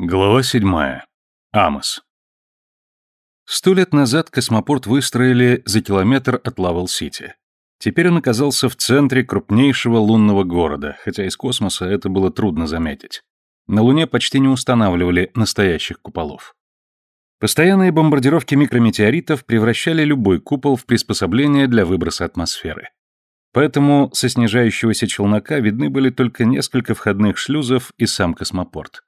Глава 7. Амос. Сто лет назад космопорт выстроили за километр от Ловелл-Сити. Теперь он оказался в центре крупнейшего лунного города, хотя из космоса это было трудно заметить. На Луне почти не устанавливали настоящих куполов. Постоянные бомбардировки микрометеоритов превращали любой купол в приспособление для выброса атмосферы. Поэтому со снижающегося челнока видны были только несколько входных шлюзов и сам космопорт.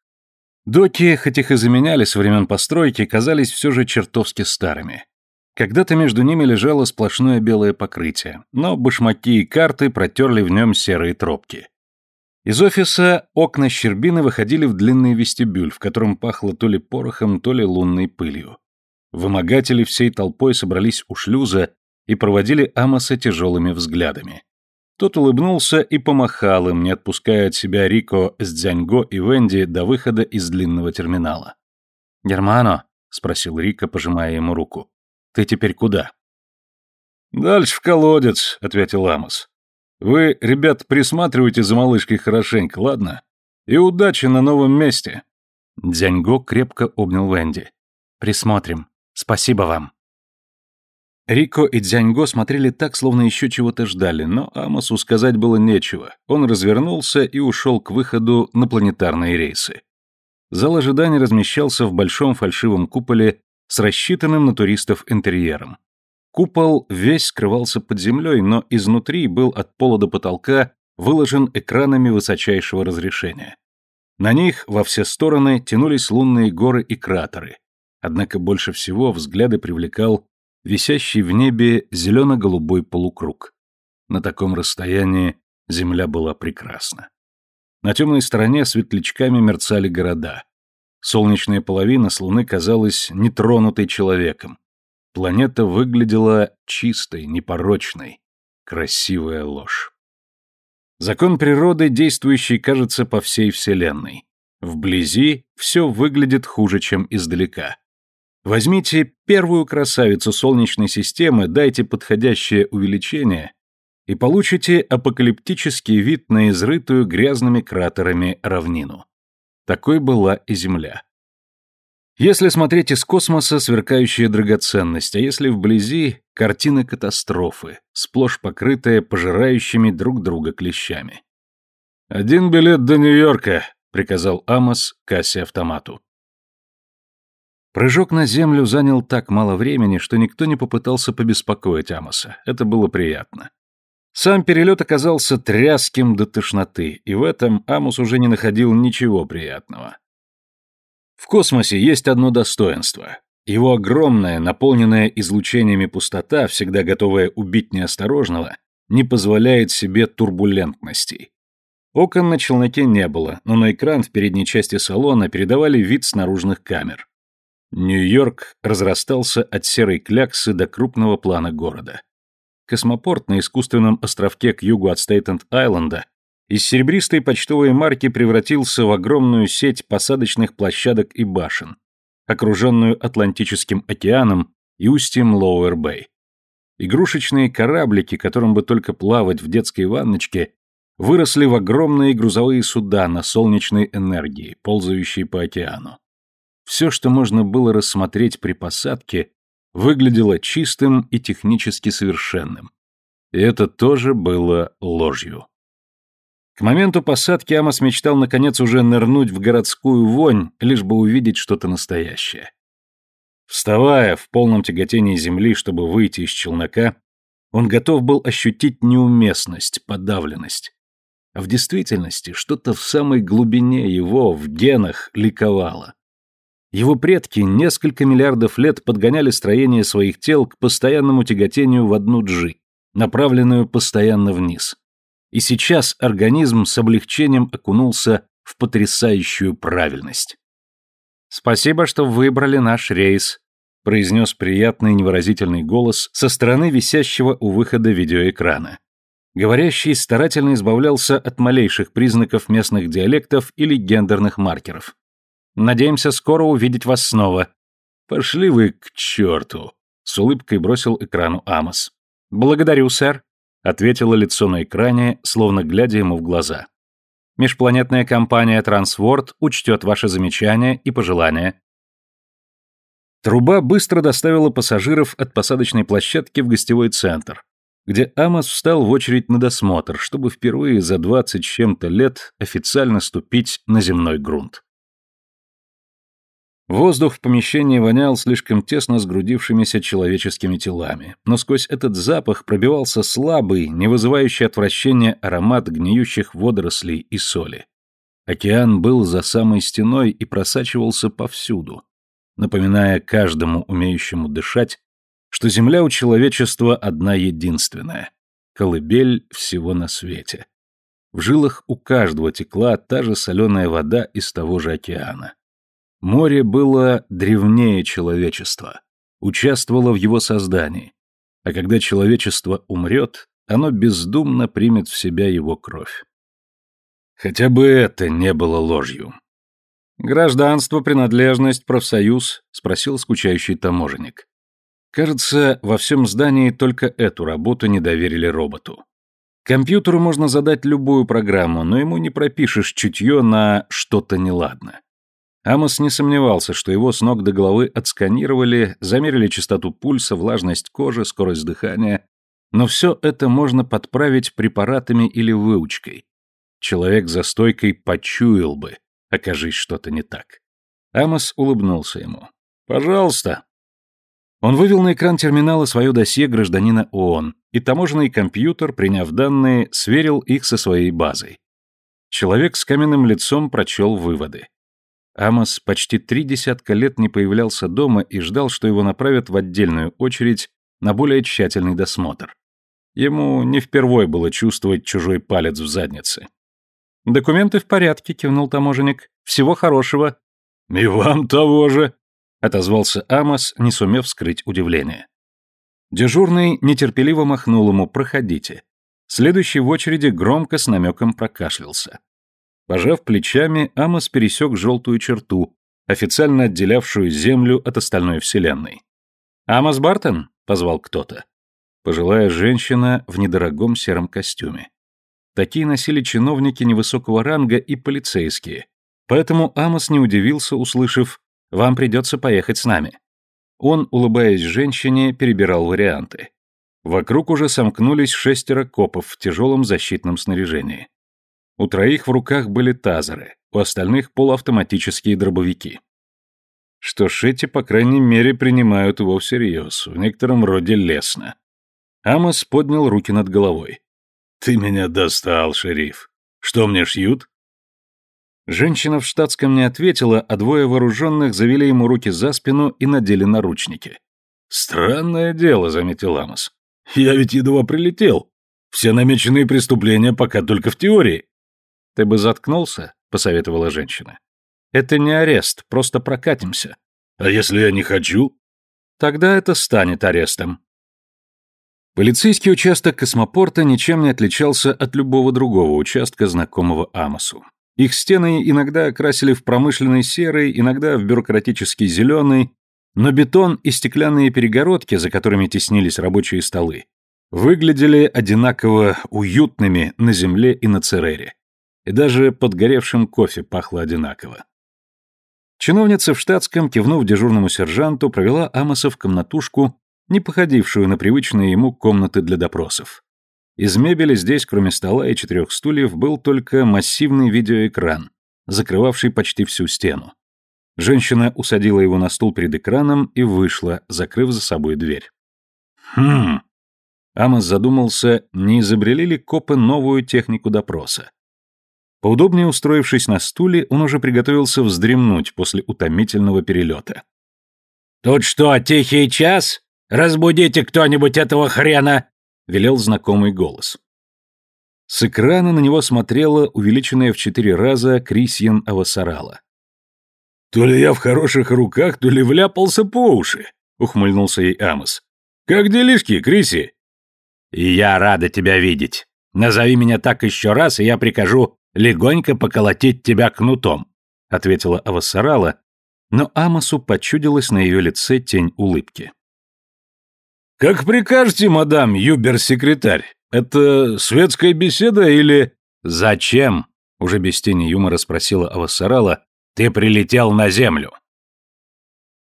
Доки, хоть их и заменяли со времен постройки, казались все же чертовски старыми. Когда-то между ними лежало сплошное белое покрытие, но башмаки и карты протерли в нем серые тропки. Из офиса окна щербины выходили в длинный вестибюль, в котором пахло то ли порохом, то ли лунной пылью. Вымогатели всей толпой собрались у шлюза и проводили Амоса тяжелыми взглядами. Тот улыбнулся и помахал им, не отпуская от себя Рико с Дзяньго и Венди до выхода из длинного терминала. «Германо?» — спросил Рико, пожимая ему руку. «Ты теперь куда?» «Дальше в колодец», — ответил Амос. «Вы, ребят, присматривайте за малышкой хорошенько, ладно? И удачи на новом месте». Дзяньго крепко обнял Венди. «Присмотрим. Спасибо вам». Рико и Дзяньго смотрели так, словно еще чего-то ждали, но Амосу сказать было нечего. Он развернулся и ушел к выходу на планетарные рейсы. Зал ожидания размещался в большом фальшивом куполе с рассчитанным на туристов интерьером. Купол весь скрывался под землей, но изнутри был от пола до потолка выложен экранами высочайшего разрешения. На них во все стороны тянулись лунные горы и кратеры. Однако больше всего взгляды привлекал висящий в небе зелено-голубой полукруг. На таком расстоянии земля была прекрасна. На темной стороне светлячками мерцали города. Солнечная половина с Луны казалась нетронутой человеком. Планета выглядела чистой, непорочной. Красивая ложь. Закон природы, действующий, кажется, по всей Вселенной. Вблизи все выглядит хуже, чем издалека. Возьмите первую красавицу Солнечной системы, дайте подходящее увеличение и получите апокалиптический вид на изрытую грязными кратерами равнину. Такой была и Земля. Если смотреть из космоса, сверкающая драгоценность, а если вблизи, картина катастрофы, сплошь покрытая пожирающими друг друга клещами. «Один билет до Нью-Йорка», — приказал Амос кассе автомату. Прыжок на землю занял так мало времени, что никто не попытался побеспокоить Амоса. Это было приятно. Сам перелет оказался тряским до тошноты, и в этом Амос уже не находил ничего приятного. В космосе есть одно достоинство. Его огромная, наполненная излучениями пустота, всегда готовая убить неосторожного, не позволяет себе турбулентностей. Окон на челноке не было, но на экран в передней части салона передавали вид с наружных камер. Нью-Йорк разрастался от серой кляксы до крупного плана города. Космопорт на искусственном островке к югу от Стейтенд-Айленда из серебристой почтовой марки превратился в огромную сеть посадочных площадок и башен, окруженную Атлантическим океаном и устьем Лоуэр-Бэй. Игрушечные кораблики, которым бы только плавать в детской ванночке, выросли в огромные грузовые суда на солнечной энергии, ползающие по океану. Все, что можно было рассмотреть при посадке, выглядело чистым и технически совершенным. И это тоже было ложью. К моменту посадки Амос мечтал наконец уже нырнуть в городскую вонь, лишь бы увидеть что-то настоящее. Вставая в полном тяготении земли, чтобы выйти из челнока, он готов был ощутить неуместность, подавленность. А в действительности что-то в самой глубине его, в генах, ликовало. Его предки несколько миллиардов лет подгоняли строение своих тел к постоянному тяготению в одну джи, направленную постоянно вниз. И сейчас организм с облегчением окунулся в потрясающую правильность. «Спасибо, что выбрали наш рейс», — произнес приятный невыразительный голос со стороны висящего у выхода видеоэкрана. Говорящий старательно избавлялся от малейших признаков местных диалектов или гендерных маркеров. Надеемся скоро увидеть вас снова». «Пошли вы к черту!» — с улыбкой бросил экрану Амос. «Благодарю, сэр», — ответило лицо на экране, словно глядя ему в глаза. Межпланетная компания Трансворд учтет ваши замечания и пожелания. Труба быстро доставила пассажиров от посадочной площадки в гостевой центр, где Амос встал в очередь на досмотр, чтобы впервые за двадцать с чем-то лет официально ступить на земной грунт. Воздух в помещении вонял слишком тесно сгрудившимися человеческими телами, но сквозь этот запах пробивался слабый, не вызывающий отвращения аромат гниющих водорослей и соли. Океан был за самой стеной и просачивался повсюду, напоминая каждому умеющему дышать, что земля у человечества одна единственная, колыбель всего на свете. В жилах у каждого текла та же соленая вода из того же океана. Море было древнее человечества, участвовало в его создании, а когда человечество умрет, оно бездумно примет в себя его кровь. Хотя бы это не было ложью. «Гражданство, принадлежность, профсоюз?» — спросил скучающий таможенник. Кажется, во всем здании только эту работу не доверили роботу. Компьютеру можно задать любую программу, но ему не пропишешь чутье на что-то неладно. Амос не сомневался, что его с ног до головы отсканировали, замерили частоту пульса, влажность кожи, скорость дыхания, но все это можно подправить препаратами или выучкой. Человек за стойкой почуял бы, окажись что-то не так. Амос улыбнулся ему. «Пожалуйста». Он вывел на экран терминала свое досье гражданина ООН, и таможенный компьютер, приняв данные, сверил их со своей базой. Человек с каменным лицом прочел выводы. Амос почти три десятка лет не появлялся дома и ждал, что его направят в отдельную очередь на более тщательный досмотр. Ему не впервой было чувствовать чужой палец в заднице. «Документы в порядке», — кивнул таможенник. «Всего хорошего». «И вам того же», — отозвался Амос, не сумев скрыть удивление. Дежурный нетерпеливо махнул ему «Проходите». Следующий в очереди громко с намеком прокашлялся. Пожав плечами, Амос пересек желтую черту, официально отделявшую Землю от остальной Вселенной. «Амос Бартон?» — позвал кто-то. Пожилая женщина в недорогом сером костюме. Такие носили чиновники невысокого ранга и полицейские, поэтому Амос не удивился, услышав «Вам придется поехать с нами». Он, улыбаясь женщине, перебирал варианты. Вокруг уже сомкнулись шестеро копов в тяжелом защитном снаряжении. У троих в руках были тазеры, у остальных полуавтоматические дробовики. Что эти, по крайней мере, принимают его всерьез, в некотором роде лестно. Амос поднял руки над головой. «Ты меня достал, шериф. Что мне шьют?» Женщина в штатском не ответила, а двое вооруженных завели ему руки за спину и надели наручники. «Странное дело», — заметил Амос. «Я ведь едва прилетел. Все намеченные преступления пока только в теории. «Ты бы заткнулся», — посоветовала женщина. «Это не арест, просто прокатимся». «А если я не хочу?» «Тогда это станет арестом». Полицейский участок космопорта ничем не отличался от любого другого участка, знакомого Амосу. Их стены иногда окрасили в промышленный серый, иногда в бюрократический зеленый, но бетон и стеклянные перегородки, за которыми теснились рабочие столы, выглядели одинаково уютными на Земле и на Церере и даже подгоревшим кофе пахло одинаково. Чиновница в штатском, кивнув дежурному сержанту, провела Амоса в комнатушку, не походившую на привычные ему комнаты для допросов. Из мебели здесь, кроме стола и четырех стульев, был только массивный видеоэкран, закрывавший почти всю стену. Женщина усадила его на стул перед экраном и вышла, закрыв за собой дверь. «Хм...» Амос задумался, не изобрели ли копы новую технику допроса. Поудобнее устроившись на стуле, он уже приготовился вздремнуть после утомительного перелета. «Тут что, тихий час? Разбудите кто-нибудь этого хрена!» — велел знакомый голос. С экрана на него смотрела увеличенная в четыре раза Крисьен Авасарала. «То ли я в хороших руках, то ли вляпался по уши», — ухмыльнулся ей Амос. «Как делишки, Криси?» «И я рада тебя видеть. Назови меня так еще раз, и я прикажу легонько поколотить тебя кнутом», — ответила Авасарала, но Амосу почудилась на ее лице тень улыбки. «Как прикажете, мадам Юбер-секретарь? Это светская беседа или...» «Зачем?» Уже без тени юмора спросила Авассарала. Ты прилетел на землю.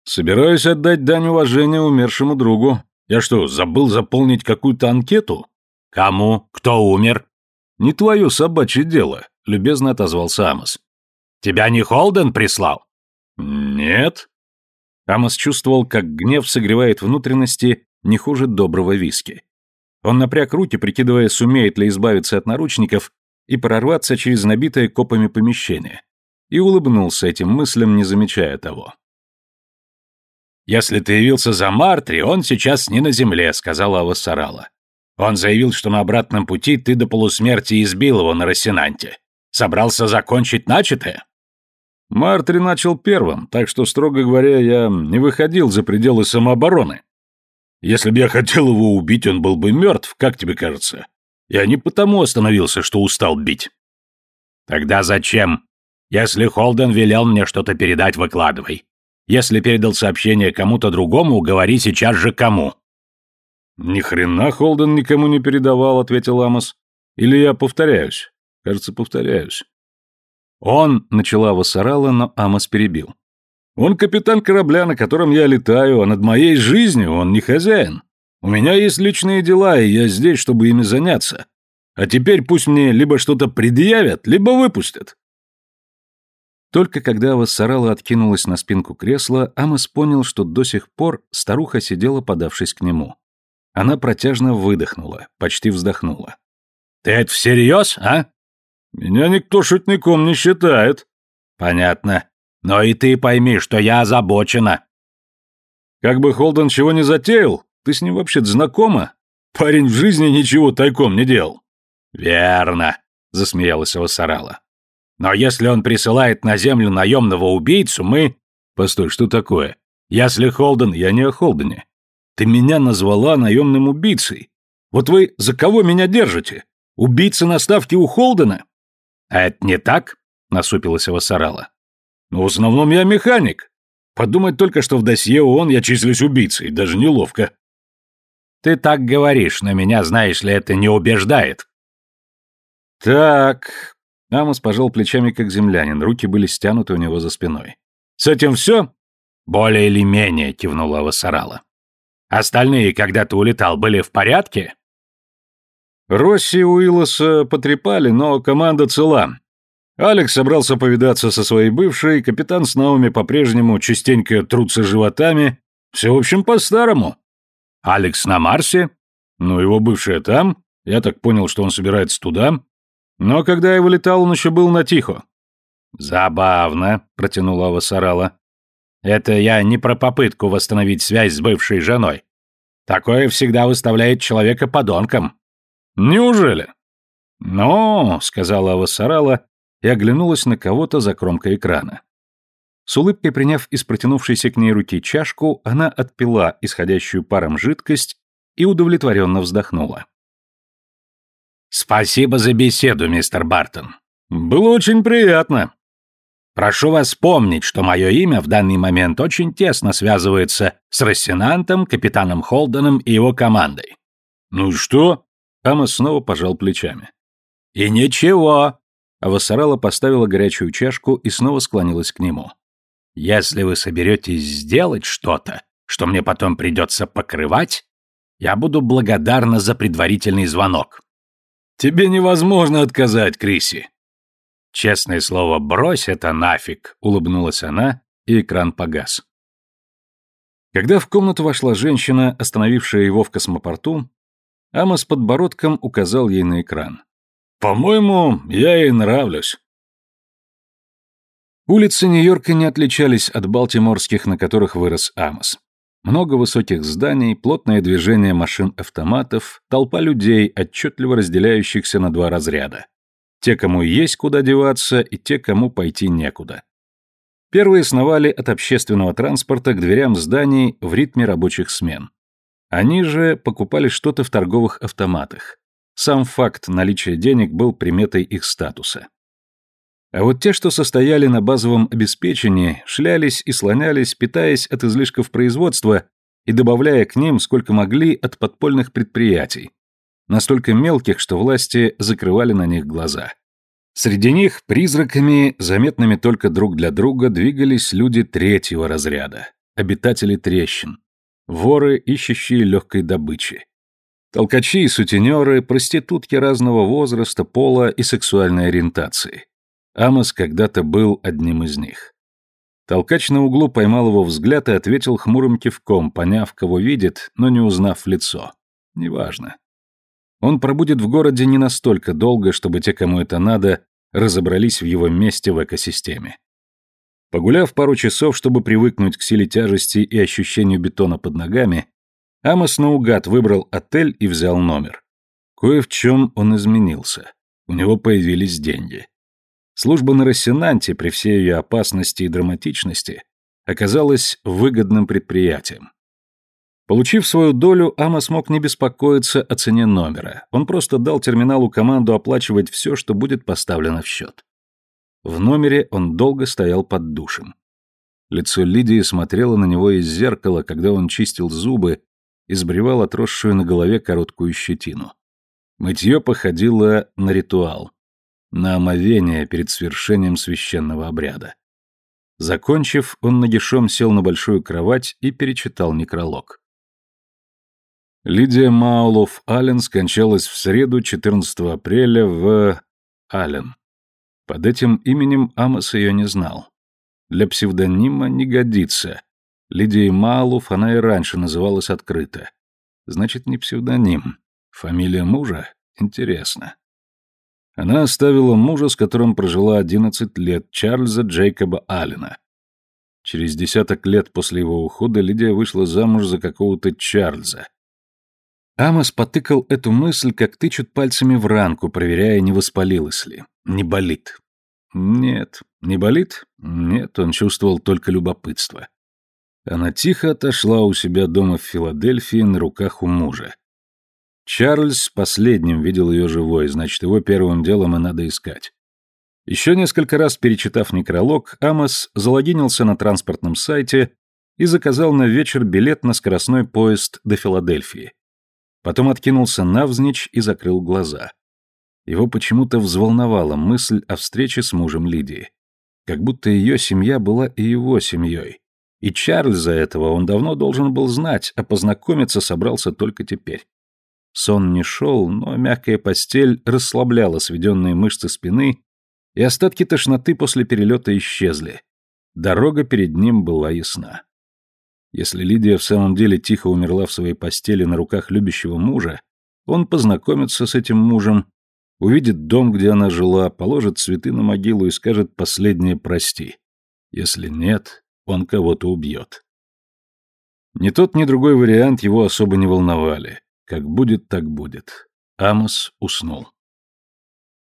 Собираюсь отдать дань уважения умершему другу. Я что, забыл заполнить какую-то анкету? Кому? Кто умер? Не твое собачье дело, любезно отозвался Амос. Тебя не Холден прислал? Нет. Амос чувствовал, как гнев согревает внутренности не хуже доброго виски. Он напряг руки, прикидывая, сумеет ли избавиться от наручников и прорваться через набитое копами помещение, и улыбнулся этим мыслям, не замечая того. «Если ты явился за Мартри, он сейчас не на земле», — сказала Авасарала. «Он заявил, что на обратном пути ты до полусмерти избил его на Рассенанте. Собрался закончить начатое?» Мартри начал первым, так что, строго говоря, я не выходил за пределы самообороны. Если бы я хотел его убить, он был бы мертв, как тебе кажется? Я не потому остановился, что устал бить. Тогда зачем? Если Холден велел мне что-то передать, выкладывай. Если передал сообщение кому-то другому, говори сейчас же кому. Ни хрена Холден никому не передавал, ответил Амос. Или я повторяюсь? Кажется, повторяюсь. Он начала Вассарала, но Амос перебил. Он капитан корабля, на котором я летаю, а над моей жизнью он не хозяин. У меня есть личные дела, и я здесь, чтобы ими заняться. А теперь пусть мне либо что-то предъявят, либо выпустят. Только когда Вассарала откинулась на спинку кресла, Амос понял, что до сих пор старуха сидела, подавшись к нему. Она протяжно выдохнула, почти вздохнула. «Ты это всерьез, а?» «Меня никто шутником не считает». «Понятно. Но и ты пойми, что я озабочена». «Как бы Холден чего не затеял, ты с ним вообще-то знакома? Парень в жизни ничего тайком не делал». «Верно», — засмеялась Вассарала. Но если он присылает на землю наемного убийцу, мы... Постой, что такое? Если Холден, я не о Холдене. Ты меня назвала наемным убийцей. Вот вы за кого меня держите? Убийца на ставке у Холдена? А это не так? Насупилась Вассарала. Ну, в основном я механик. Подумать только, что в досье ООН я числюсь убийцей, даже неловко. Ты так говоришь, но меня, знаешь ли, это не убеждает. Так, Амос пожал плечами, как землянин, руки были стянуты у него за спиной. «С этим все?» «Более или менее», — кивнула Вассарала. «Остальные, когда ты улетал, были в порядке?» Росси и Уиллоса потрепали, но команда цела. Алекс собрался повидаться со своей бывшей, капитан с Наоми по-прежнему частенько трутся животами. Все, в общем, по-старому. Алекс на Марсе? Ну, его бывшая там. Я так понял, что он собирается туда. Но когда я вылетал, он еще был на тихо. Забавно, протянула Вассарала. Это я не про попытку восстановить связь с бывшей женой. Такое всегда выставляет человека подонком. Неужели? Ну, сказала Вассарала и оглянулась на кого-то за кромкой экрана. С улыбкой приняв из протянувшейся к ней руки чашку, она отпила исходящую паром жидкость и удовлетворенно вздохнула. Спасибо за беседу, мистер Бартон. Было очень приятно. Прошу вас помнить, что мое имя в данный момент очень тесно связывается с Рассенантом, капитаном Холденом и его командой. Ну и что? Амос снова пожал плечами. И ничего. Авасарала поставила горячую чашку и снова склонилась к нему. Если вы соберетесь сделать что-то, что мне потом придется покрывать, я буду благодарна за предварительный звонок. Тебе невозможно отказать, Криси. Честное слово, брось это нафиг, улыбнулась она, и экран погас. Когда в комнату вошла женщина, остановившая его в космопорту, Амос подбородком указал ей на экран. «По-моему, я ей нравлюсь». Улицы Нью-Йорка не отличались от балтиморских, на которых вырос Амос. Много высоких зданий, плотное движение машин-автоматов, толпа людей, отчетливо разделяющихся на два разряда. Те, кому есть куда деваться, и те, кому пойти некуда. Первые сновали от общественного транспорта к дверям зданий в ритме рабочих смен. Они же покупали что-то в торговых автоматах. Сам факт наличия денег был приметой их статуса. А вот те, что состояли на базовом обеспечении, шлялись и слонялись, питаясь от излишков производства и добавляя к ним сколько могли от подпольных предприятий, настолько мелких, что власти закрывали на них глаза. Среди них призраками, заметными только друг для друга, двигались люди третьего разряда, обитатели трещин, воры, ищущие легкой добычи. Толкачи и сутенеры, проститутки разного возраста, пола и сексуальной ориентации. Амос когда-то был одним из них. Толкач на углу поймал его взгляд и ответил хмурым кивком, поняв, кого видит, но не узнав лицо. Неважно. Он пробудет в городе не настолько долго, чтобы те, кому это надо, разобрались в его месте в экосистеме. Погуляв пару часов, чтобы привыкнуть к силе тяжести и ощущению бетона под ногами, Амос наугад выбрал отель и взял номер. Кое в чем он изменился. У него появились деньги. Служба на Рассенанте, при всей ее опасности и драматичности, оказалась выгодным предприятием. Получив свою долю, Амос мог не беспокоиться о цене номера. Он просто дал терминалу команду оплачивать все, что будет поставлено в счет. В номере он долго стоял под душем. Лицо Лидии смотрело на него из зеркала, когда он чистил зубы и сбривал отросшую на голове короткую щетину. Мытье походило на ритуал, на омовение перед свершением священного обряда. Закончив, он нагишом сел на большую кровать и перечитал некролог. Лидия Маулов Аллен скончалась в среду 14 апреля в... Аллен. Под этим именем Амос ее не знал. Для псевдонима не годится. Лидией Маулов она и раньше называлась открыто. Значит, не псевдоним. Фамилия мужа? Интересно. Она оставила мужа, с которым прожила 11 лет, Чарльза Джейкоба Аллена. Через десяток лет после его ухода Лидия вышла замуж за какого-то Чарльза, Амос потыкал эту мысль, как тычут пальцами в ранку, проверяя, не воспалилась ли. Не болит. Нет. Не болит? Нет, он чувствовал только любопытство. Она тихо отошла у себя дома в Филадельфии на руках у мужа. Чарльз последним видел ее живой, значит, его первым делом и надо искать. Еще несколько раз перечитав некролог, Амос залогинился на транспортном сайте и заказал на вечер билет на скоростной поезд до Филадельфии. Потом откинулся навзничь и закрыл глаза. Его почему-то взволновала мысль о встрече с мужем Лидии. Как будто ее семья была и его семьей. И Чарльза этого он давно должен был знать, а познакомиться собрался только теперь. Сон не шел, но мягкая постель расслабляла сведенные мышцы спины, и остатки тошноты после перелета исчезли. Дорога перед ним была ясна. Если Лидия в самом деле тихо умерла в своей постели на руках любящего мужа, он познакомится с этим мужем, увидит дом, где она жила, положит цветы на могилу и скажет последнее «прости». Если нет, он кого-то убьет. Ни тот, ни другой вариант его особо не волновали. Как будет, так будет. Амос уснул.